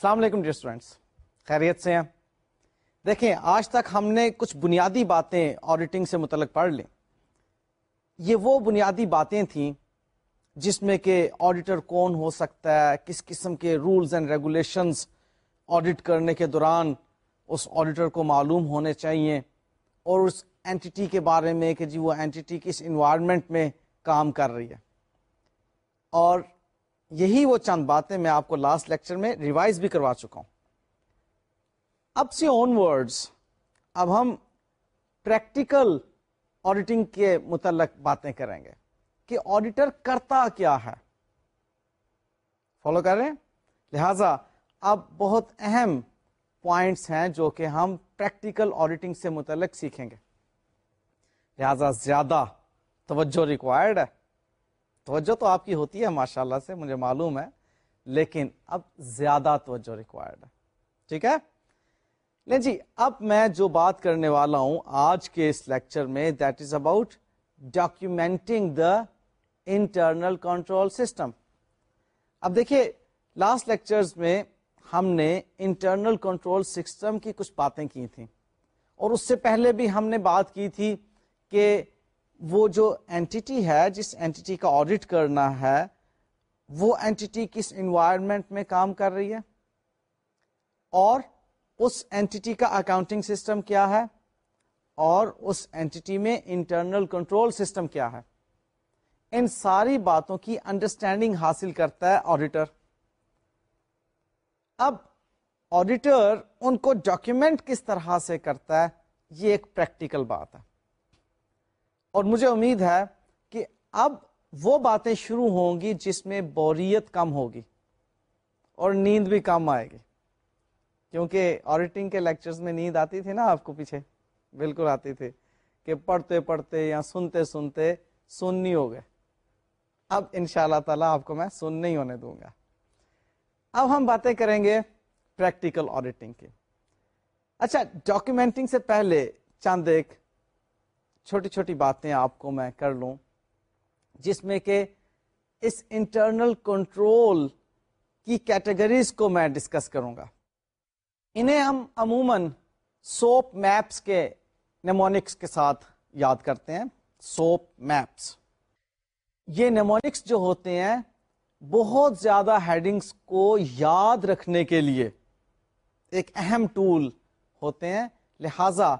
السلام علیکم dear students خیریت سے ہیں؟ دیکھیں، آج تک ہم نے کچھ بنیادی باتیں آڈیٹنگ سے متعلق پڑھ لیں۔ یہ وہ بنیادی باتیں تھیں جس میں کہ آڈیٹر کون ہو سکتا ہے، کس قسم کے رولز اینڈ ریگولیشنز آڈٹ کرنے کے دوران اس آڈیٹر کو معلوم ہونے چاہیے اور اس اینٹی کے بارے میں کہ جی وہ اینٹی کس انوائرمنٹ میں کام کر رہی ہے۔ اور یہی وہ چند باتیں میں آپ کو لاسٹ لیکچر میں ریوائز بھی کروا چکا ہوں۔ اب سے اون ورڈز اب ہم پریکٹیکل آڈیٹنگ کے متعلق باتیں کریں گے کہ آڈیٹر کرتا کیا ہے۔ فالو کر رہے ہیں؟ لہذا اب بہت اہم پوائنٹس ہیں جو کہ ہم پریکٹیکل آڈیٹنگ سے متعلق سیکھیں گے۔ لہذا زیادہ توجہ ریکوائرڈ ہے۔ توجہ تو آپ کی ہوتی ہے ماشاء اللہ سے، مجھے معلوم ہے، لیکن اب زیادہ توجہ ریکوائرڈ ہے۔ ٹھیک ہے؟ لیں جی اب میں جو بات کرنے والا ہوں آج کے اس لیکچر میں that is about documenting the internal control system اب دیکھیے لاسٹ لیکچر میں ہم نے انٹرنل کنٹرول سسٹم کی کچھ باتیں کی تھیں۔ اور اس سے پہلے بھی ہم نے بات کی تھی کہ وہ جو اینٹی ہے، جس اینٹی کا آڈٹ کرنا ہے، وہ اینٹی کس انوائرمنٹ میں کام کر رہی ہے؟ اور اس اینٹی کا اکاؤنٹنگ سسٹم کیا ہے؟ اور اس اینٹی میں انٹرنل کنٹرول سسٹم کیا ہے؟ ان ساری باتوں کی انڈرسٹینڈنگ حاصل کرتا ہے آڈیٹر اب آڈیٹر ان کو ڈاکیومنٹ کس طرح سے کرتا ہے، یہ ایک پریکٹیکل بات ہے۔ اور مجھے امید ہے کہ اب وہ باتیں شروع ہوں گی جس میں بوریت کم ہوگی اور نیند بھی کم آئے گی۔ کیونکہ آڈیٹنگ کے لیکچرز میں نیند آتی تھی نا آپ کو پیچھے، بالکل آتی تھی کہ پڑھتے پڑھتے یا سنتے سنتے سن نہیں ہو گئے۔ اب ان شاء اللہ تعالی آپ کو میں سن نہیں ہونے دوں گا۔ اب ہم باتیں کریں گے پریکٹیکل آڈیٹنگ کی۔ اچھا ڈاکومینٹنگ سے پہلے چند ایک چھوٹی چھوٹی باتیں آپ کو میں کر لوں، جس میں کہ اس انٹرنل کنٹرول کی کیٹیگریز کو میں ڈسکس کروں گا۔ انہیں ہم عموماً سوپ میپس کے نیمونکس کے ساتھ یاد کرتے ہیں۔ سوپ میپس یہ نیمونکس جو ہوتے ہیں، بہت زیادہ ہیڈنگس کو یاد رکھنے کے لیے ایک اہم ٹول ہوتے ہیں۔ لہذا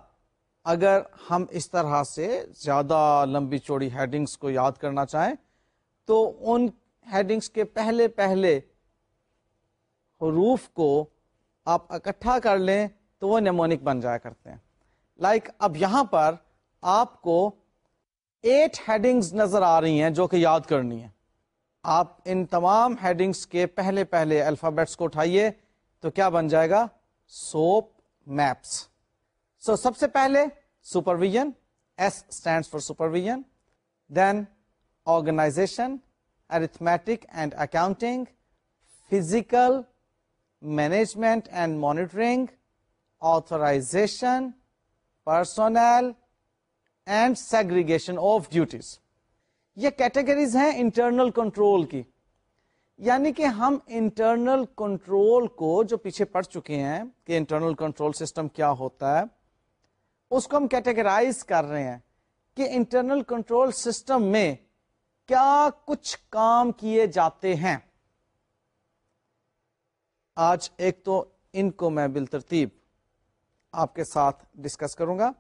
اگر ہم اس طرح سے زیادہ لمبی چوڑی ہیڈنگس کو یاد کرنا چاہیں، تو ان ہیڈنگس کے پہلے پہلے حروف کو آپ اکٹھا کر لیں تو وہ نیمونک بن جایا کرتے ہیں۔ لائک like اب یہاں پر آپ کو ایٹ ہیڈنگز نظر آ رہی ہیں جو کہ یاد کرنی ہے آپ ان تمام ہیڈنگس کے پہلے پہلے الفابیٹس کو اٹھائیے تو کیا بن جائے گا؟ سوپ میپس سو سب سے پہلے supervision S stand for supervision then organisation arithmetic and accounting physical management and monitoring authorisation personnel and segregation of duties یہ کیٹیگریز ہیں انٹرنل کنٹرول کی یعنی کہ ہم انٹرنل کنٹرول کو جو پیچھے پڑ چکے ہیں کہ انٹرنل کنٹرول سسٹم کیا ہوتا ہے اس کو ہم کیٹیگرائز کر رہے ہیں کہ انٹرنل کنٹرول سسٹم میں کیا کچھ کام کیے جاتے ہیں۔ آج ایک تو ان کو میں بالترتیب آپ کے ساتھ ڈسکس کروں گا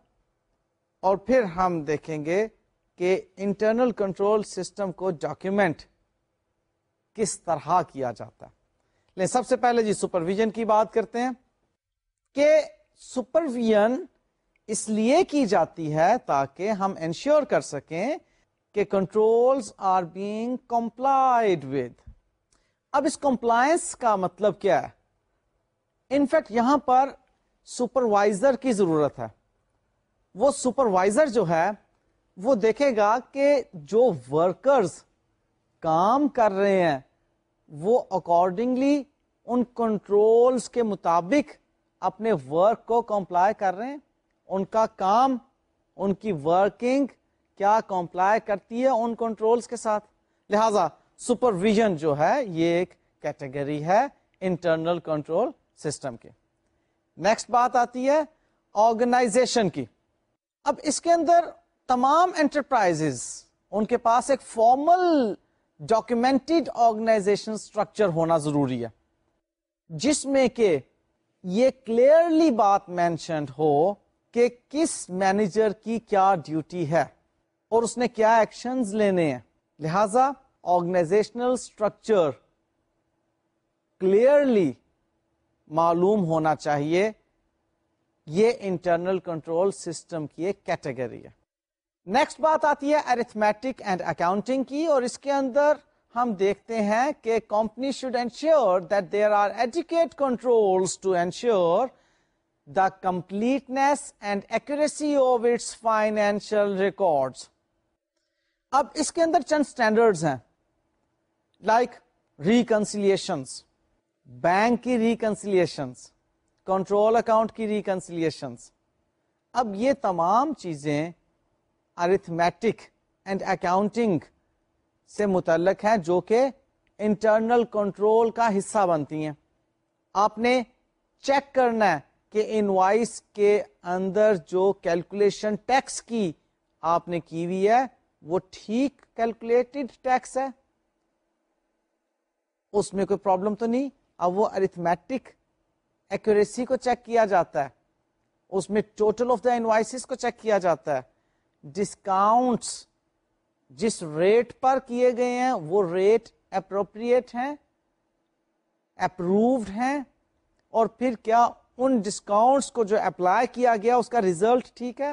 اور پھر ہم دیکھیں گے کہ انٹرنل کنٹرول سسٹم کو ڈاکیومنٹ کس طرح کیا جاتا ہے۔ لیکن سب سے پہلے جی سپرویژن کی بات کرتے ہیں کہ سپرویژن اس لیے کی جاتی ہے تاکہ ہم انشور کر سکیں کہ control are being complied with اب اس کمپلائنس کا مطلب کیا ہے؟ انفیکٹ یہاں پر سپروائزر کی ضرورت ہے۔ وہ سپروائزر جو ہے، وہ دیکھے گا کہ جو ورکرز کام کر رہے ہیں، وہ اکارڈنگلی ان کنٹرولز کے مطابق اپنے ورک کو کمپلائی کر رہے ہیں۔ ان کا کام، ان کی ورکنگ کیا کمپلائی کرتی ہے ان کنٹرولز کے ساتھ؟ لہذا سپرویژن جو ہے، یہ ایک کیٹیگری ہے انٹرنل کنٹرول سسٹم کی نیکسٹ بات آتی ہے آرگنائزیشن کی۔ اب اس کے اندر تمام انٹرپرائز ان کے پاس ایک فارمل ڈاکومینٹڈ آرگنائزیشن اسٹرکچر ہونا ضروری ہے۔ جس میں کہ یہ کلیئرلی بات مینشنڈ ہو کہ کس مینیجر کی کیا ڈیوٹی ہے اور اس نے کیا ایکشنز لینے ہیں۔ لہذا آرگنائزیشنل اسٹرکچر کلیئرلی معلوم ہونا چاہیے۔ یہ انٹرنل کنٹرول سسٹم کی ایک کیٹیگری ہے۔ نیکسٹ بات آتی ہے ارتھمیٹک اینڈ اکاؤنٹنگ کی اور اس کے اندر ہم دیکھتے ہیں کہ company should ensure that there are educate control to ensure the completeness and accuracy of its financial records اب اس کے اندر چند اسٹینڈرڈ ہیں لائک ریکنسیلیشنس بینک کی ریکنسیلیشنس کنٹرول اکاؤنٹ کی ریکنسیلیشنس اب یہ تمام چیزیں ارتھمیٹک اینڈ اکاؤنٹنگ سے متعلق ہیں جو کہ انٹرنل کنٹرول کا حصہ بنتی ہیں. آپ نے چیک کرنا ہے کہ انوائس کے اندر جو کیلکولیشن ٹیکس کی آپ نے کی ہوئی ہے، وہ ٹھیک کیلکولیٹڈ ٹیکس ہے۔ اس میں کوئی پرابلم تو نہیں، اب وہ ارتھمیٹک ایکوریسی کو چیک کیا جاتا ہے۔ اس میں ٹوٹل آف دا انوائسز کو چیک کیا جاتا ہے۔ ڈسکاؤنٹس جس ریٹ پر کیے گئے ہیں، وہ ریٹ اپروپریٹ ہیں اپروڈ ہیں۔ اور پھر کیا ان ڈسکاؤنٹس کو جو اپلائی کیا گیا، اس کا ریزلٹ ٹھیک ہے؟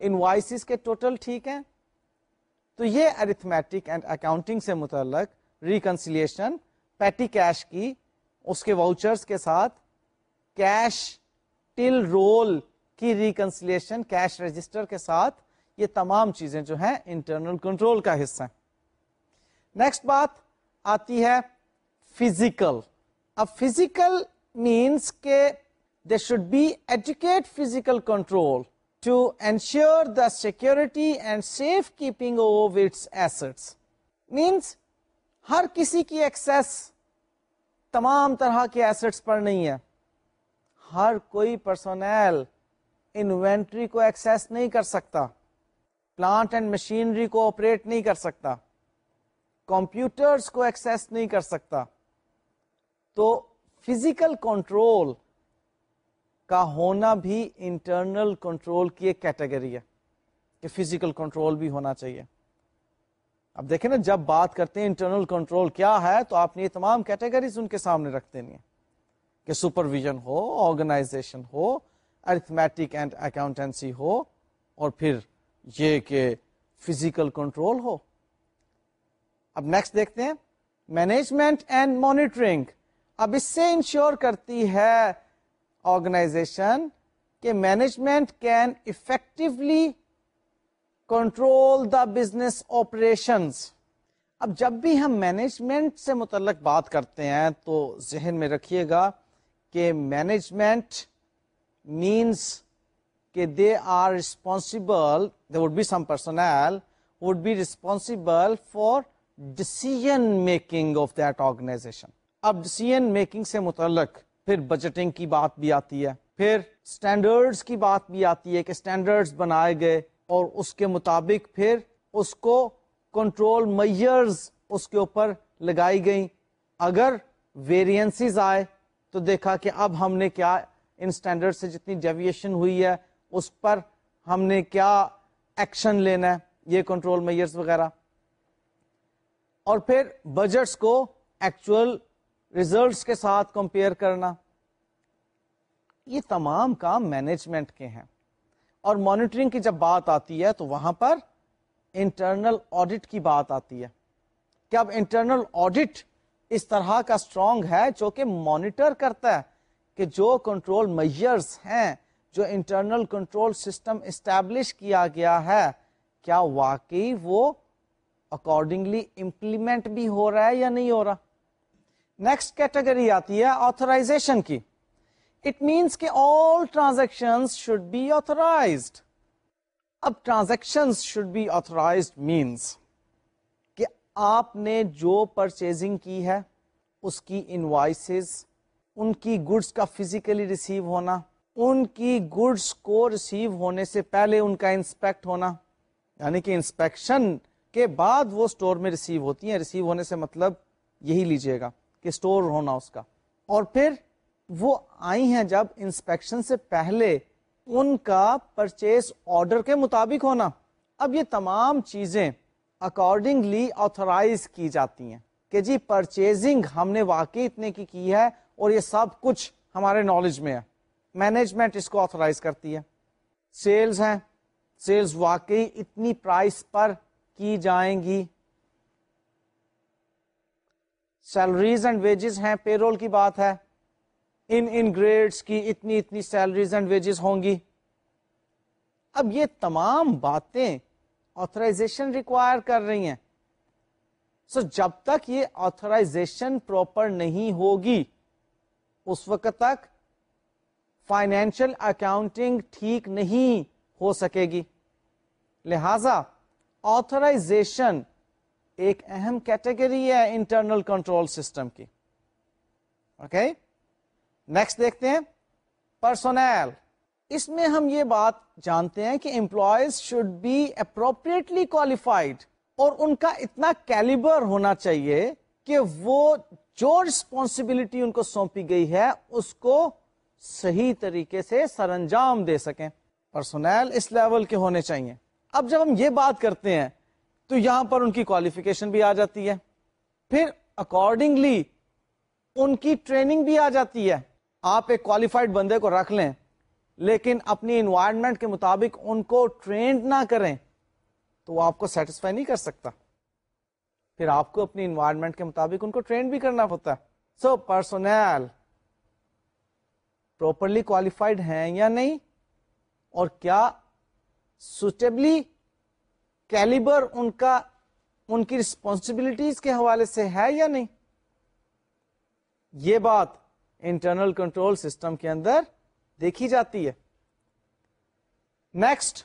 انوائسز کے ٹوٹل ٹھیک ہے تو یہ ارتھمیٹک اینڈ اکاؤنٹنگ سے متعلق ریکنسیلیشن پیٹی کیش کی، اس کے واؤچرس کے ساتھ کیش ٹل رول کی ریکنسلیشن کیش رجسٹر کے ساتھ یہ تمام چیزیں جو ہیں انٹرنل کنٹرول کا حصہ ہیں۔ نیکسٹ بات آتی ہے فزیکل اب فزیکل مینس کے they should be adequate physical control to ensure the security and safe keeping of its assets means ہر کسی کی ایکسس تمام طرح کے ایسٹس پر نہیں ہے۔ ہر کوئی پرسونل انوینٹری کو ایکسس نہیں کر سکتا۔ پلانٹ اینڈ مشینری کو آپریٹ نہیں کر سکتا۔ کمپیوٹرز کو ایکسس نہیں کر سکتا۔ تو فزیکل کنٹرول کا ہونا بھی انٹرنل کنٹرول کی ایک کیٹیگری ہے کہ فزیکل کنٹرول بھی ہونا چاہیے۔ اب دیکھیں نا، جب بات کرتے ہیں انٹرنل کنٹرول کیا ہے، تو آپ نے یہ تمام کیٹیگریز ان کے سامنے رکھ دینی ہے کہ سپرویژن ہو آرگنائزیشن ہو ارتھمیٹک اینڈ اکاؤنٹینسی ہو، اور پھر یہ کہ فزیکل کنٹرول ہو۔ اب نیکسٹ دیکھتے ہیں مینجمنٹ اینڈ مانیٹرنگ اب اس سے انشور کرتی ہے آرگنائزیشن کہ management can effectively control the business operations اب جب بھی ہم مینجمنٹ سے متعلق بات کرتے ہیں تو ذہن میں رکھیے گا کہ مینجمنٹ مینس کہ they are responsible they would be some personnel would be responsible for decision making of that organization اب ڈسیزن میکنگ سے متعلق پھر بجٹنگ کی بات بھی آتی ہے، پھر اسٹینڈرڈس کی بات بھی آتی ہے کہ اسٹینڈرڈس بنائے گئے اور اس کے مطابق پھر اس کو کنٹرول میئرز اس کے اوپر لگائی گئی اگر ویریئنسز آئے تو دیکھا کہ اب ہم نے کیا ان اسٹینڈرڈ سے جتنی ڈیویشن ہوئی ہے، اس پر ہم نے کیا ایکشن لینا ہے یہ کنٹرول میئرز وغیرہ۔ اور پھر بجٹس کو ایکچوئل ریزلٹس کے ساتھ کمپیئر کرنا۔ یہ تمام کام مینجمنٹ کے ہیں۔ اور مانیٹرنگ کی جب بات آتی ہے تو وہاں پر انٹرنل آڈٹ کی بات آتی ہے۔ کہ اب انٹرنل آڈٹ اس طرح کا اسٹرانگ ہے جو کہ مانیٹر کرتا ہے کہ جو کنٹرول میئرس ہیں، جو انٹرنل کنٹرول سسٹم اسٹیبلش کیا گیا ہے، کیا واقعی وہ اکارڈنگلی امپلیمنٹ بھی ہو رہا ہے یا نہیں ہو رہا؟ نیکسٹ کیٹیگری آتی ہے آتھرائزیشن کی۔ اٹ مینس کہ all transaction should be authorized اب transaction should be authorized means کہ آپ نے جو پرچیزنگ کی ہے، اس کی انوائسز ان کی گڈس کا فزیکلی ریسیو ہونا، ان کی گڈس کو ریسیو ہونے سے پہلے ان کا انسپیکٹ ہونا۔ یعنی کہ انسپیکشن کے بعد وہ اسٹور میں ریسیو ہوتی ہیں۔ ریسیو ہونے سے مطلب یہی لیجیے گا۔ کہ اسٹور ہونا اس کا۔ اور پھر وہ آئی ہیں جب انسپیکشن سے پہلے ان کا پرچیز آرڈر کے مطابق ہونا۔ اب یہ تمام چیزیں اکارڈنگلی آتھورائز کی جاتی ہیں کہ جی پرچیزنگ ہم نے واقعی اتنے کی کی ہے اور یہ سب کچھ ہمارے نالج میں ہے۔ مینجمنٹ اس کو آتھورائز کرتی ہے۔ سیلز ہیں۔ سیلز واقعی اتنی پرائس پر کی جائیں گی۔ سیلریز اینڈ ویجز ہیں پے رول کی بات ہے۔ ان ان گریڈس کی اتنی اتنی سیلریز اینڈ ویجز ہوں گی۔ اب یہ تمام باتیں آتھرائزیشن ریکوائر کر رہی ہیں۔ سو so, جب تک یہ آتھرائزیشن پراپر نہیں ہوگی اس وقت تک فائنینشل اکاؤنٹنگ ٹھیک نہیں ہو سکے گی۔ لہذا آتھرائزیشن ایک اہم کیٹیگری ہے انٹرنل کنٹرول سسٹم کی۔ اوکے نیکسٹ دیکھتے ہیں۔ پرسونل اس میں ہم یہ بات جانتے ہیں کہ employees should be appropriately qualified اور ان کا اتنا کیلیبر ہونا چاہیے کہ وہ جو ریسپانسبلٹی ان کو سونپی گئی ہے، اس کو صحیح طریقے سے سر انجام دے سکیں۔ پرسونل اس لیول کے ہونے چاہیے۔ اب جب ہم یہ بات کرتے ہیں تو یہاں پر ان کی کوالیفیکیشن بھی آ جاتی ہے۔ پھر اکارڈنگلی ان کی ٹریننگ بھی آ جاتی ہے۔ آپ ایک کوالیفائڈ بندے کو رکھ لیں، لیکن اپنی انوائرمنٹ کے مطابق ان کو ٹرینڈ نہ کریں، تو وہ آپ کو سیٹسفائی نہیں کر سکتا۔ پھر آپ کو اپنی انوائرمنٹ کے مطابق ان کو ٹرینڈ بھی کرنا ہوتا۔ ہے سو پرسونل پروپرلی کوالیفائڈ ہیں یا نہیں؟ اور کیا سوٹیبلی کیلیبر ان کا ان کی ریسپانسبلٹیز کے حوالے سے ہے یا نہیں؟ یہ بات انٹرنل کنٹرول سسٹم کے اندر دیکھی جاتی ہے۔ نیکسٹ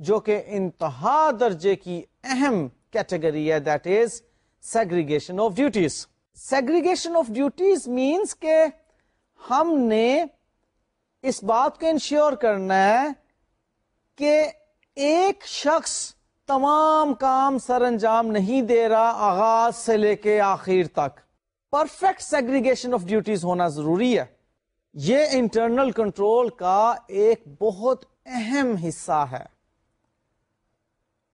جو کہ انتہا درجے کی اہم کیٹیگری ہے that is segregation of duties segregation of duties means کہ ہم نے اس بات کو انشور کرنا ہے کہ ایک شخص تمام کام سر انجام نہیں دے رہا آغاز سے لے کے آخر تک۔ پرفیکٹ سیگریگیشن آف ڈیوٹیز ہونا ضروری ہے۔ یہ انٹرنل کنٹرول کا ایک بہت اہم حصہ ہے۔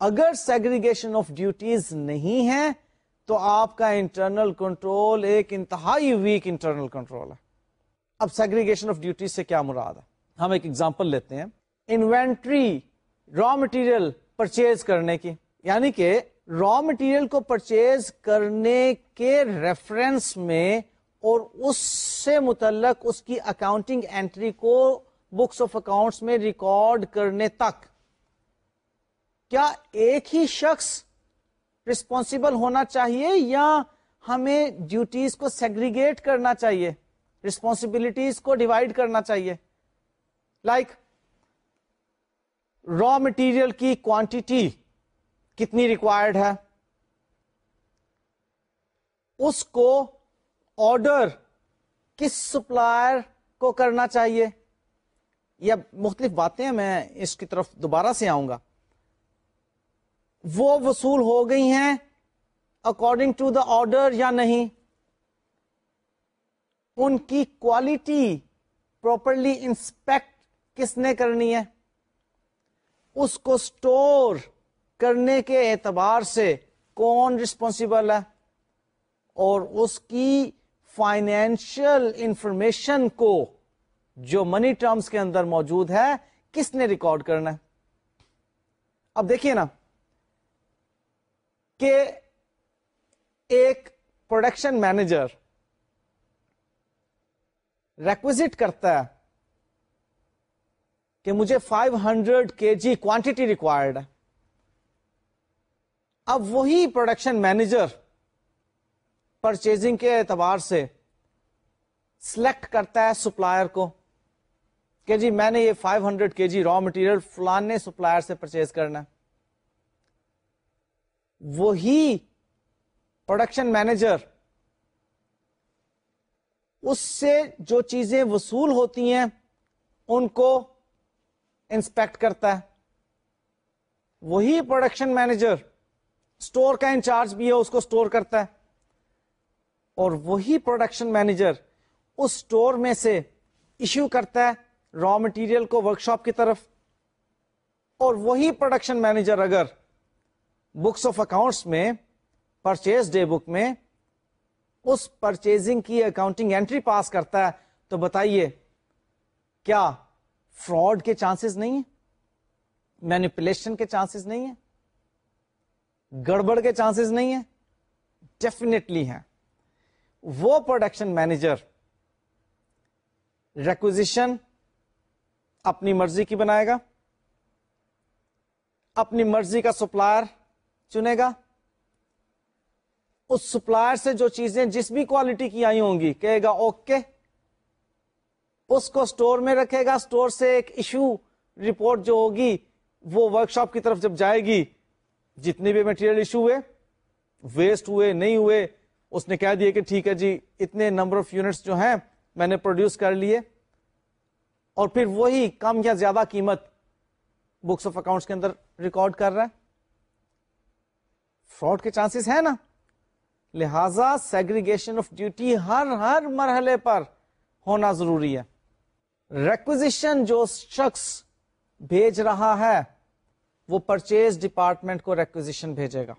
اگر سیگریگیشن آف ڈیوٹیز نہیں ہے، تو آپ کا انٹرنل کنٹرول ایک انتہائی ویک انٹرنل کنٹرول ہے۔ اب سیگریگیشن آف ڈیوٹیز سے کیا مراد ہے؟ ہم ایک ایگزامپل لیتے ہیں۔ انوینٹری را مٹیریل پرچیز کرنے کی۔ یعنی کہ را مٹیریل کو پرچیز کرنے کے ریفرنس میں اور اس سے متعلق اس کی اکاؤنٹنگ اینٹری کو بکس آف اکاؤنٹس میں ریکارڈ کرنے تک۔ کیا ایک ہی شخص ریسپانسبل ہونا چاہیے یا ہمیں ڈیوٹیز کو سیگریگیٹ کرنا چاہیے؟ ریسپانسبلٹیز کو ڈیوائڈ کرنا چاہیے۔ لائک را مٹیریل کی کوانٹیٹی کتنی ریکوائرڈ ہے؟ اس کو آرڈر کس سپلائر کو کرنا چاہیے؟ یا مختلف باتیں میں اس کی طرف دوبارہ سے آؤں گا۔ وہ وصول ہو گئی ہیں اکارڈنگ ٹو دا آرڈر یا نہیں؟ ان کی کوالٹی پراپرلی انسپیکٹ کس نے کرنی ہے؟ اس کو اسٹور کرنے کے اعتبار سے کون ریسپانسبل ہے اور اس کی فائنینشل انفارمیشن کو جو منی ٹرمز کے اندر موجود ہے، کس نے ریکارڈ کرنا ہے؟ اب دیکھیے نا کہ ایک پروڈکشن مینیجر ریکوزٹ کرتا ہے کہ مجھے 500 ہنڈریڈ کے جی کوانٹٹی ریکوائرڈ ہے۔ اب وہی پروڈکشن مینیجر پرچیزنگ کے اعتبار سے سلیکٹ کرتا ہے سپلائر کو کہ جی میں نے یہ 500 ہنڈریڈ کے جی را مٹیریل فلانے سپلائر سے پرچیز کرنا وہی پروڈکشن مینیجر اس سے جو چیزیں وصول ہوتی ہیں ان کو انسپیکٹ کرتا ہے۔ وہی پروڈکشن مینیجر اسٹور کا انچارج بھی ہے، اس کو اسٹور کرتا ہے۔ اور وہی پروڈکشن مینیجر اس اسٹور میں سے ایشو کرتا ہے را مٹیریل کو ورکشاپ کی طرف۔ اور وہی پروڈکشن مینیجر اگر بکس آف اکاؤنٹس میں پرچیز ڈے بک میں اس پرچیزنگ کی اکاؤنٹنگ انٹری پاس کرتا ہے، تو بتائیے کیا فراڈ کے چانسز نہیں ہیں مینیپولیشن کے چانسز نہیں ہیں، گڑبڑ کے چانسز نہیں ہیں ڈیفینیٹلی ہیں۔ وہ پروڈکشن مینیجر ریکوزیشن اپنی مرضی کی بنائے گا، اپنی مرضی کا سپلائر چنے گا۔ اس سپلائر سے جو چیزیں جس بھی کوالٹی کی آئی ہوں گی، کہے گا اوکے اس کو سٹور میں رکھے گا، سٹور سے ایک ایشو رپورٹ جو ہوگی، وہ ورک شاپ کی طرف جب جائے گی جتنے بھی میٹیریل ایشو ہوئے ویسٹ ہوئے، نہیں ہوئے، اس نے کہہ دیا کہ ٹھیک ہے جی اتنے نمبر آف یونٹس جو ہیں، میں نے پروڈیوس کر لیے۔ اور پھر وہی کم یا زیادہ قیمت بکس آف اکاؤنٹس کے اندر ریکارڈ کر رہا ہے۔ فراڈ کے چانسز ہیں نا۔ لہذا سیگریگیشن آف ڈیوٹی ہر ہر مرحلے پر ہونا ضروری ہے۔ ریکوزیشن جو شخص بھیج رہا ہے، وہ پرچیز ڈپارٹمنٹ کو ریکوزیشن بھیجے گا۔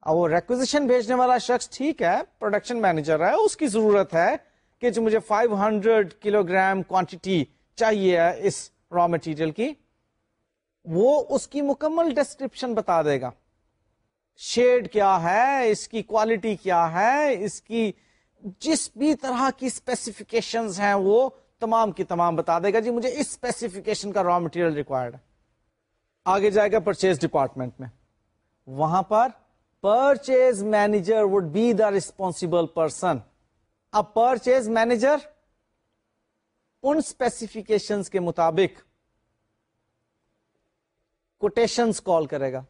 اب وہ ریکوزیشن بھیجنے والا شخص ٹھیک ہے پروڈکشن مینیجر ہے، اس کی ضرورت ہے کہ جو مجھے 500 کلو گرام کوانٹٹی چاہیے اس را مٹیریل کی، وہ اس کی مکمل ڈسکرپشن بتا دے گا۔ شیڈ کیا ہے، اس کی کوالٹی کیا ہے، اس کی جس بھی طرح کی اسپیسیفکیشن ہیں وہ تمام کی تمام بتا دے گا۔ جی مجھے اس اسپیسیفکیشن کا را مٹیریل ریکوائرڈ ہے۔ آگے جائے گا پرچیز ڈپارٹمنٹ میں۔ وہاں پر purchase manager would be the responsible person اب پرچیز مینیجر ان اسپیسیفکیشن کے مطابق کوٹیشن کال کرے گا۔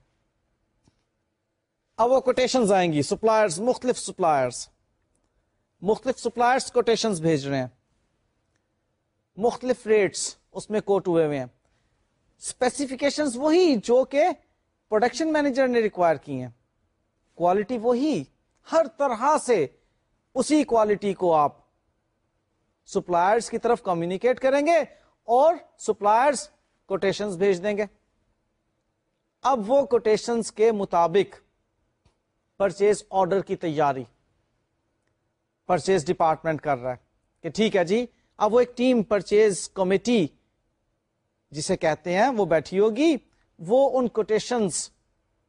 اب وہ کوٹیشن آئیں گی۔ سپلائرس مختلف سپلائرس مختلف سپلائرس کوٹیشن بھیج رہے ہیں۔ مختلف ریٹس اس میں کوٹ ہوئے ہوئے ہیں۔ اسپیسیفکیشن وہی جو کہ پروڈکشن مینیجر نے ریکوائر کی ہیں۔ کوالٹی وہی۔ ہر طرح سے اسی کوالٹی کو آپ سپلائرس کی طرف کمیونیکیٹ کریں گے اور سپلائرس کوٹیشن بھیج دیں گے۔ اب وہ کوٹیشن کے مطابق پرچیز آرڈر کی تیاری پرچیز ڈپارٹمنٹ کر رہا ہے کہ ٹھیک ہے جی اب وہ ایک ٹیم پرچیز کمیٹی جسے کہتے ہیں، وہ بیٹھی ہوگی، وہ ان کوٹیشنز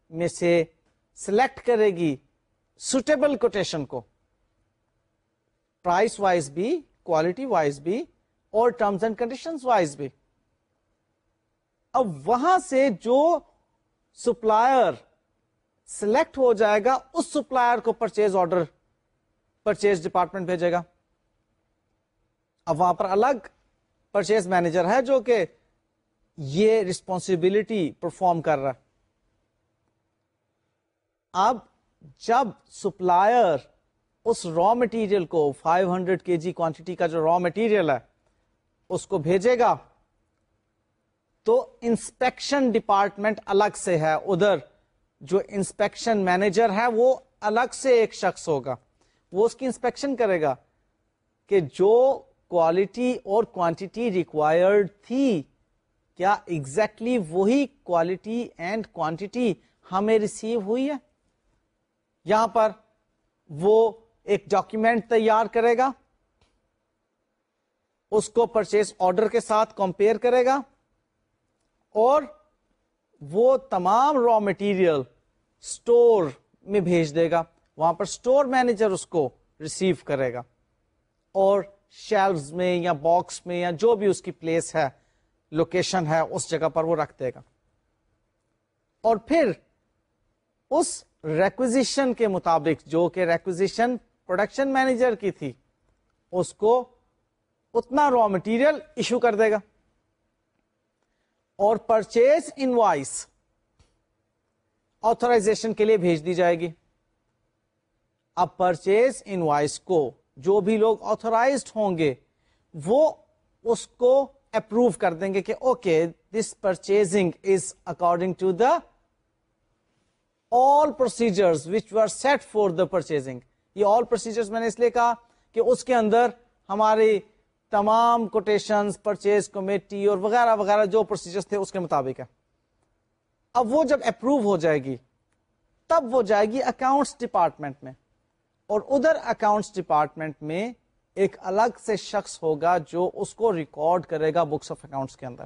میں سے سلیکٹ کرے گی سوٹیبل کوٹیشن کو۔ پرائس وائز بھی، کوالٹی وائز بھی، اور ٹرمز اینڈ کنڈیشن وائز بھی۔ اب وہاں سے جو سپلائر سلیکٹ ہو جائے گا، اس سپلائر کو پرچیز آرڈر، پرچیز ڈپارٹمنٹ بھیجے گا۔ اب وہاں پر الگ پرچیز مینیجر ہے جو کہ یہ ریسپانسبلٹی پرفارم کر رہا اب جب سپلائر اس را مٹیریل کو 500 ہنڈریڈ کے جی کوانٹٹی کا جو را مٹیریل ہے اس کو بھیجے گا، تو انسپیکشن ڈپارٹمنٹ الگ سے ہے۔ ادھر جو انسپیکشن مینیجر ہے وہ الگ سے ایک شخص ہوگا۔ وہ اس کی انسپیکشن کرے گا کہ جو کوالٹی اور کوانٹٹی ریکوائرڈ تھی۔ کیا ایگزیکٹلی exactly وہی کوالٹی اینڈ کوانٹٹی ہمیں ریسیو ہوئی ہے؟ یہاں پر وہ ایک ڈاکیومینٹ تیار کرے گا۔ اس کو پرچیز آرڈر کے ساتھ کمپیئر کرے گا۔ اور وہ تمام را مٹیریل اسٹور میں بھیج دے گا۔ وہاں پر اسٹور مینیجر اس کو ریسیو کرے گا۔ اور شیلز میں یا باکس میں یا جو بھی اس کی پلیس ہے لوکیشن ہے، اس جگہ پر وہ رکھ دے گا۔ اور پھر اس ریکوزیشن کے مطابق جو کہ ریکوزیشن پروڈکشن مینیجر کی تھی، اس کو اتنا را مٹیریل ایشو کر دے گا۔ اور پرچیز انوائس آتھرائزیشن کے لیے بھیج دی جائے گی۔ اب پرچیز انوائس کو جو بھی لوگ آتھورائزڈ ہوں گے، وہ اس کو اپروو کر دیں گے کہ okay this purchasing is according to the all procedure which were set for the purchasing یہ آل پروسیجر میں نے اس لیے کہا کہ اس کے اندر ہماری تمام کوٹیشن پرچیز کمیٹی اور وغیرہ وغیرہ جو پروسیجر تھے اس کے مطابق ہے اب وہ جب اپروو ہو جائے گی، تب وہ جائے گی اکاؤنٹس ڈپارٹمنٹ میں۔ اور ادھر اکاؤنٹس ڈپارٹمنٹ میں ایک الگ سے شخص ہوگا جو اس کو ریکارڈ کرے گا بکس آف اکاؤنٹس کے اندر۔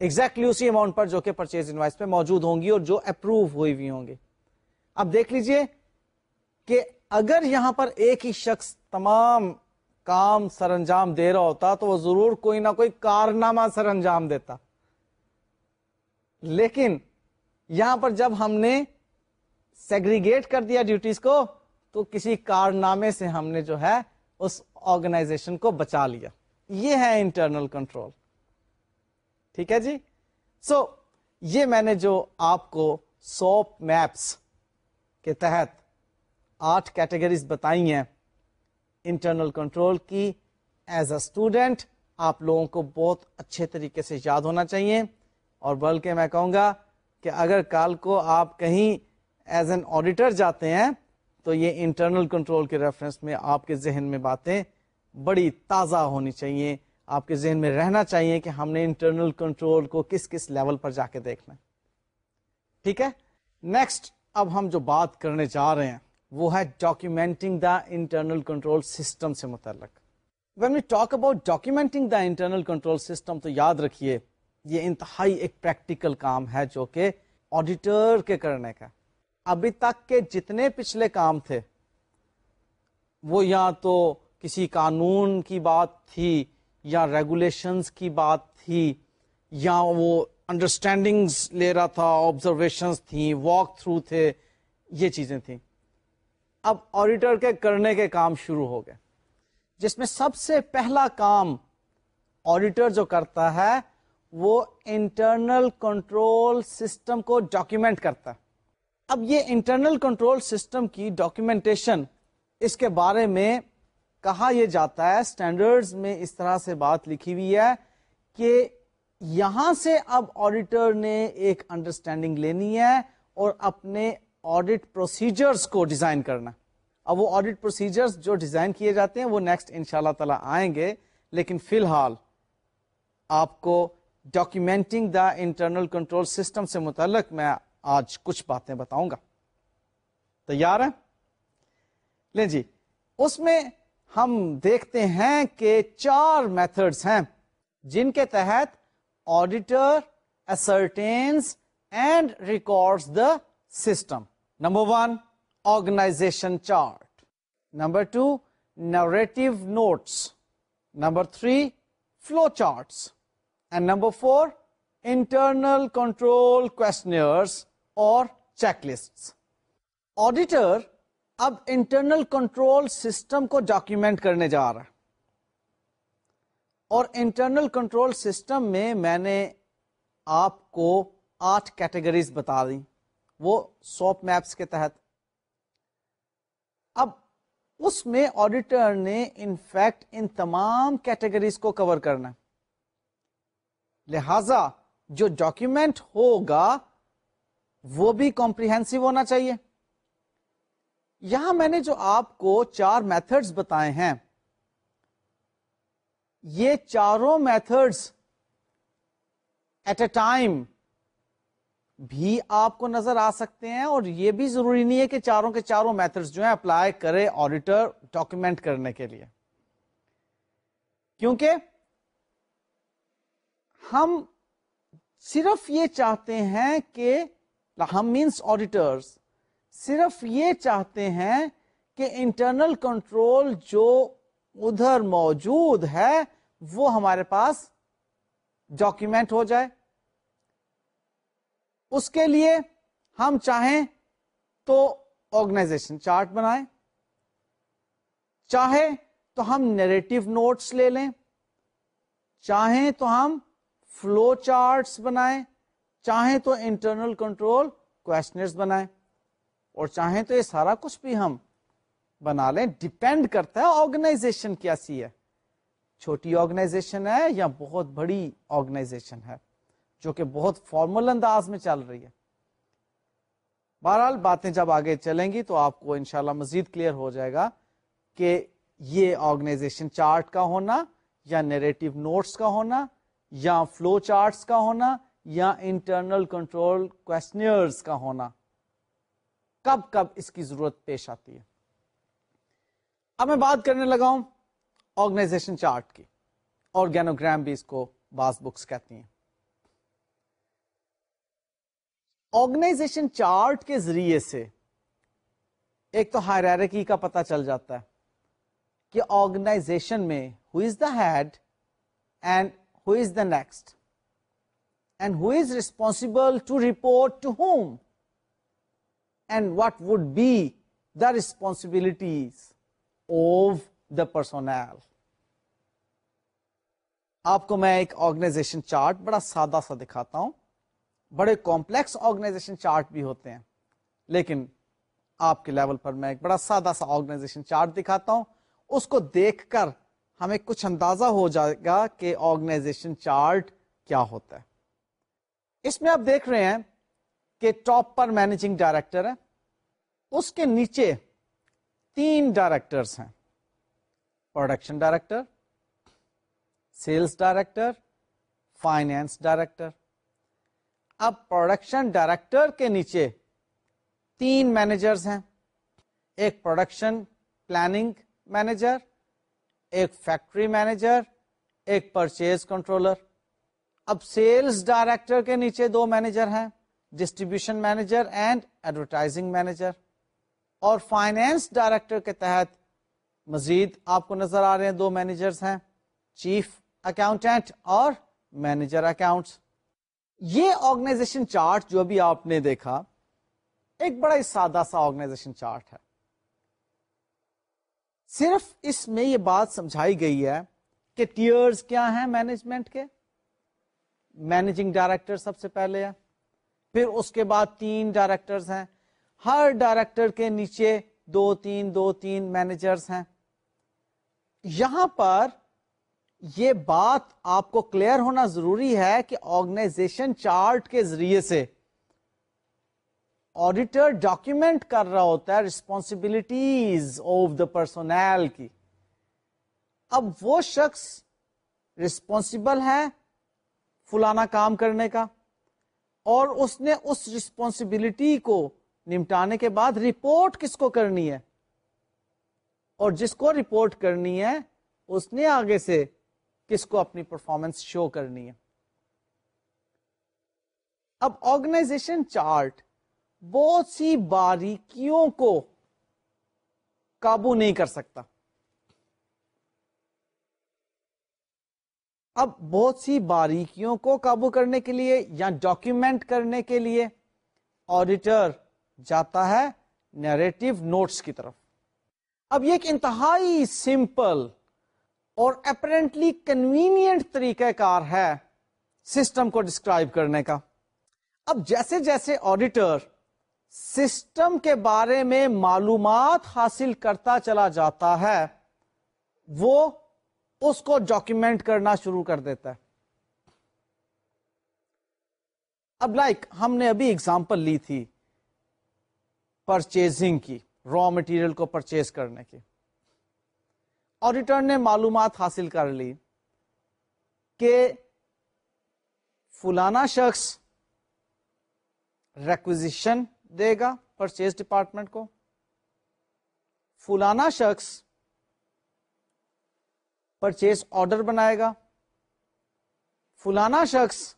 ایگزیکٹلی exactly اسی اماؤنٹ پر جو کہ پرچیز انوائس پہ موجود ہوں گی اور جو اپروو ہوئی ہوئی ہوں گی۔ اب دیکھ لیجیے کہ اگر یہاں پر ایک ہی شخص تمام کام سر انجام دے رہا ہوتا تو وہ ضرور کوئی نہ کوئی کارنامہ سر انجام دیتا۔ لیکن یہاں پر جب ہم نے سیگریگیٹ کر دیا ڈیوٹیز کو تو کسی کارنامے سے ہم نے جو ہے اس آرگنائزیشن کو بچا لیا۔ یہ ہے انٹرنل کنٹرول ٹھیک ہے جی؟ سو so, یہ میں نے جو آپ کو سوپ میپس کے تحت آٹھ کیٹیگریز بتائی ہیں انٹرنل کنٹرول کی ایز اے اسٹوڈینٹ آپ لوگوں کو بہت اچھے طریقے سے یاد ہونا چاہیے۔ اور بلکہ میں کہوں گا کہ اگر کال کو آپ کہیں ایز این آڈیٹر جاتے ہیں، تو یہ انٹرنل کنٹرول کے ریفرنس میں آپ کے ذہن میں باتیں بڑی تازہ ہونی چاہیے۔ آپ کے ذہن میں رہنا چاہیے کہ ہم نے انٹرنل کنٹرول کو کس کس لیول پر جا کے دیکھنا ٹھیک ہے؟ نیکسٹ، اب ہم جو بات کرنے جا رہے ہیں، وہ ہے documenting the internal control system سے متعلق۔ When we talk about documenting the internal control system تو یاد رکھیے، یہ انتہائی ایک پریکٹیکل کام ہے جو کہ آڈیٹر کے کرنے کا ابھی تک کے جتنے پچھلے کام تھے، وہ یا تو کسی قانون کی بات تھی یا ریگولیشنز کی بات تھی، یا وہ انڈرسٹینڈنگ لے رہا تھا آبزرویشن تھیں واک تھرو تھے، یہ چیزیں تھیں۔ اب آڈیٹر کے کرنے کے کام شروع ہو گئے۔ جس میں سب سے پہلا کام آڈیٹر جو کرتا ہے، وہ انٹرنل کنٹرول سسٹم کو ڈاکیومنٹ کرتا ہے۔ اب یہ انٹرنل کنٹرول سسٹم کی ڈاکیومنٹیشن اس کے بارے میں کہا یہ جاتا ہے اسٹینڈرڈ میں اس طرح سے بات لکھی ہوئی ہے کہ یہاں سے اب آڈیٹر نے ایک انڈرسٹینڈنگ لینی ہے اور اپنے آڈیٹ پروسیجرز کو ڈیزائن کرنا اب وہ آڈیٹ پروسیجرز جو ڈیزائن کیے جاتے ہیں وہ نیکسٹ ان شاء اللہ تعالی آئیں گے، لیکن فی الحال آپ کو documenting the internal control system سے متعلق میں آج کچھ باتیں بتاؤں گا۔ تیار ہیں؟ لیں جی اس میں ہم دیکھتے ہیں کہ چار میتھڈس ہیں جن کے تحت auditor ascertains and record the system number one organization chart number two narrative notes number three flow charts and number four internal control questionnaires اور چیک لسٹ آڈیٹر اب انٹرنل کنٹرول سسٹم کو document کرنے جا رہا ہے۔ اور internal control system میں میں نے آپ کو آٹھ کیٹیگریز بتا دی وہ سوپ میپس کے تحت۔ اب اس میں آڈیٹر نے انفیکٹ ان تمام کیٹیگریز کو کور کرنا لہذا جو ڈاکیومینٹ ہوگا وہ بھی کمپریہنسو ہونا چاہیے۔ یہاں میں نے جو آپ کو چار میتھڈز بتائے ہیں، یہ چاروں میتھڈز ایٹ اے ٹائم بھی آپ کو نظر آ سکتے ہیں اور یہ بھی ضروری نہیں ہے کہ چاروں کے چاروں میتھڈز جو ہیں اپلائی کرے آڈیٹر ڈاکومینٹ کرنے کے لیے۔ کیونکہ ہم صرف یہ چاہتے ہیں کہ مینس آڈیٹرس صرف یہ چاہتے ہیں کہ انٹرنل کنٹرول جو ادھر موجود ہے وہ ہمارے پاس ڈاکیومینٹ ہو جائے۔ اس کے لیے ہم چاہیں تو آرگنائزیشن چارٹ بنائیں۔ چاہے تو ہم نیریٹو نوٹس لے لیں۔ چاہیں تو ہم فلو چارٹس بنائیں۔ چاہیں تو انٹرنل کنٹرول کوشچنرز بنائیں اور چاہیں تو یہ سارا کچھ بھی ہم بنا لیں۔ ڈپینڈ کرتا ہے آرگنائزیشن کیسی ہے۔ چھوٹی آرگنائزیشن ہے یا بہت بڑی آرگنائزیشن ہے جو کہ بہت فارمل انداز میں چل رہی ہے۔ بہرحال باتیں جب آگے چلیں گی تو آپ کو انشاءاللہ مزید کلیئر ہو جائے گا کہ یہ آرگنائزیشن چارٹ کا ہونا یا نیریٹو نوٹس کا ہونا یا فلو چارٹس کا ہونا یا انٹرنل کنٹرول کوشچنرز کا ہونا۔ کب کب اس کی ضرورت پیش آتی ہے۔ اب میں بات کرنے لگا ہوں آرگنائزیشن چارٹ کی۔ آرگینوگرام بھی اس کو باز بکس کہتی ہیں۔ آرگنائزیشن چارٹ کے ذریعے سے ایک تو ہائرارکی کا پتا چل جاتا ہے کہ آرگنائزیشن میں who is the head and who is the next and who is responsible to report to whom and what would be the responsibilities of the personnel آپ کو میں ایک آرگنائزیشن چارٹ بڑا سادہ سا دکھاتا ہوں۔ بڑے کمپلیکس آرگنائزیشن چارٹ بھی ہوتے ہیں۔ لیکن آپ کے لیول پر میں ایک بڑا سادہ سا آرگنائزیشن چارٹ دکھاتا ہوں۔ اس کو دیکھ کر ہمیں کچھ اندازہ ہو جائے گا کہ آرگنائزیشن چارٹ کیا ہوتا ہے۔ اس میں آپ دیکھ رہے ہیں کہ ٹاپ پر مینیجنگ ڈائریکٹر ہے اس کے نیچے تین ڈائریکٹرس ہیں۔ Production director sales director finance director اب پروڈکشن ڈائریکٹر کے نیچے تین مینیجرز ہیں۔ ایک پروڈکشن پلاننگ مینیجر ایک فیکٹری مینیجر ایک پرچیز کنٹرولر اب سیلس ڈائریکٹر کے نیچے دو مینیجر ہیں، distribution manager and advertising manager. اور فائنینس ڈائریکٹر کے تحت مزید آپ کو نظر آ رہے ہیں، دو مینیجرز ہیں، چیف اکاؤنٹینٹ اور مینیجر اکاؤنٹس۔ یہ آرگنائزیشن چارٹ جو بھی آپ نے دیکھا، ایک بڑا ہی سادہ سا آرگنائزیشن چارٹ ہے۔ صرف اس میں یہ بات سمجھائی گئی ہے کہ ٹیئرز کیا ہیں مینجمنٹ کے۔ مینیجنگ ڈائریکٹر سب سے پہلے ہے۔ پھر اس کے بعد تین ڈائریکٹرز ہیں۔ ہر ڈائریکٹر کے نیچے دو تین دو تین مینیجرز ہیں۔ یہاں پر یہ بات آپ کو کلیئر ہونا ضروری ہے کہ آرگنائزیشن چارٹ کے ذریعے سے آڈیٹر ڈاکومنٹ کر رہا ہوتا ہے ریسپانسبلٹیز آف دا پرسونل کی۔ اب وہ شخص ریسپانسبل ہے فلانا کام کرنے کا اور اس نے اس ریسپانسبلٹی کو نمٹانے کے بعد رپورٹ کس کو کرنی ہے؟ اور جس کو رپورٹ کرنی ہے، اس نے آگے سے کس کو اپنی پرفارمنس شو کرنی ہے؟ اب آرگنائزیشن چارٹ بہت سی باریکیوں کو قابو نہیں کر سکتا۔ اب بہت سی باریکیوں کو قابو کرنے کے لیے یا ڈاکیومنٹ کرنے کے لیے آڈیٹر جاتا ہے نیریٹو نوٹس کی طرف۔ اب یہ ایک انتہائی سمپل اور اپرنٹلی کنوینئنٹ طریقہ کار ہے سسٹم کو ڈسکرائب کرنے کا۔ اب جیسے جیسے آڈیٹر سسٹم کے بارے میں معلومات حاصل کرتا چلا جاتا ہے، وہ اس کو ڈاکیومنٹ کرنا شروع کر دیتا ہے۔ اب لائک like, ہم نے ابھی اگزامپل لی تھی پرچیزنگ کی را مٹیریل کو پرچیز کرنے کی۔ آڈیٹر نے معلومات حاصل کر لی کہ فلانا شخص ریکوزیشن دے گا پرچیز ڈپارٹمنٹ کو۔ فلانا شخص پرچیز آرڈر بنائے گا۔ فلانا شخص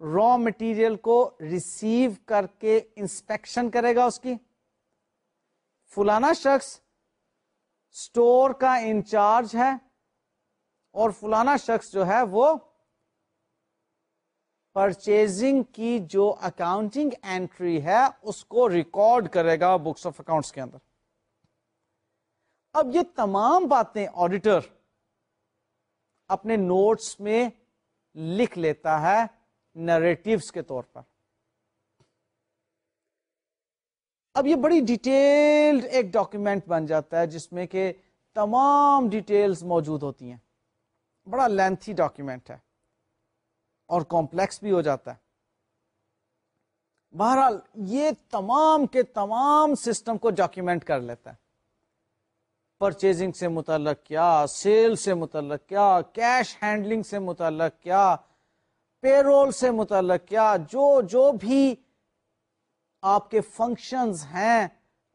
را مٹیریل کو ریسیو کر کے انسپیکشن کرے گا اس کی۔ فلانا شخص اسٹور کا انچارج ہے اور فلانا شخص جو ہے وہ پرچیزنگ کی جو اکاؤنٹنگ اینٹری ہے اس کو ریکارڈ کرے گا بکس آف اکاؤنٹس کے اندر۔ اب یہ تمام باتیں آڈیٹر اپنے نوٹس میں لکھ لیتا ہے نریٹوس کے طور پر۔ اب یہ بڑی ڈیٹیلڈ ایک ڈاکیومنٹ بن جاتا ہے جس میں کہ تمام ڈیٹیلز موجود ہوتی ہیں۔ بڑا لینتھی ڈاکیومنٹ ہے اور کمپلیکس بھی ہو جاتا ہے۔ بہرحال یہ تمام کے تمام سسٹم کو ڈاکیومنٹ کر لیتا ہے۔ پرچیزنگ سے متعلق کیا سیل سے متعلق کیا کیش ہینڈلنگ سے متعلق کیا پے رول سے متعلق کیا، جو جو بھی آپ کے فنکشنز ہیں،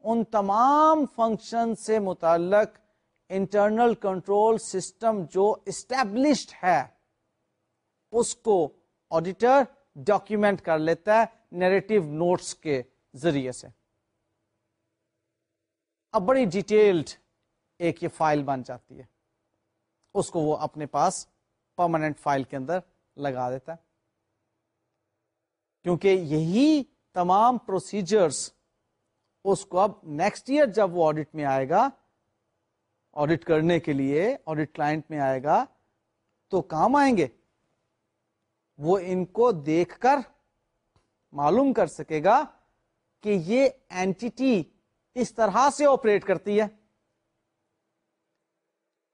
ان تمام فنکشن سے متعلق انٹرنل کنٹرول سسٹم جو اسٹیبلشڈ ہے، اس کو آڈیٹر ڈاکیومنٹ کر لیتا ہے نیریٹو نوٹس کے ذریعے سے۔ اب بڑی ڈیٹیلڈ ایک یہ فائل بن جاتی ہے۔ اس کو وہ اپنے پاس پرماننٹ فائل کے اندر لگا دیتا ہے۔ کیونکہ یہی تمام پروسیجرز اس کو اب نیکسٹ ایئر جب وہ آڈٹ میں آئے گا آڈٹ کرنے کے لیے آڈٹ کلائنٹ میں آئے گا، تو کام آئیں گے۔ وہ ان کو دیکھ کر معلوم کر سکے گا کہ یہ اینٹی اس طرح سے آپریٹ کرتی ہے۔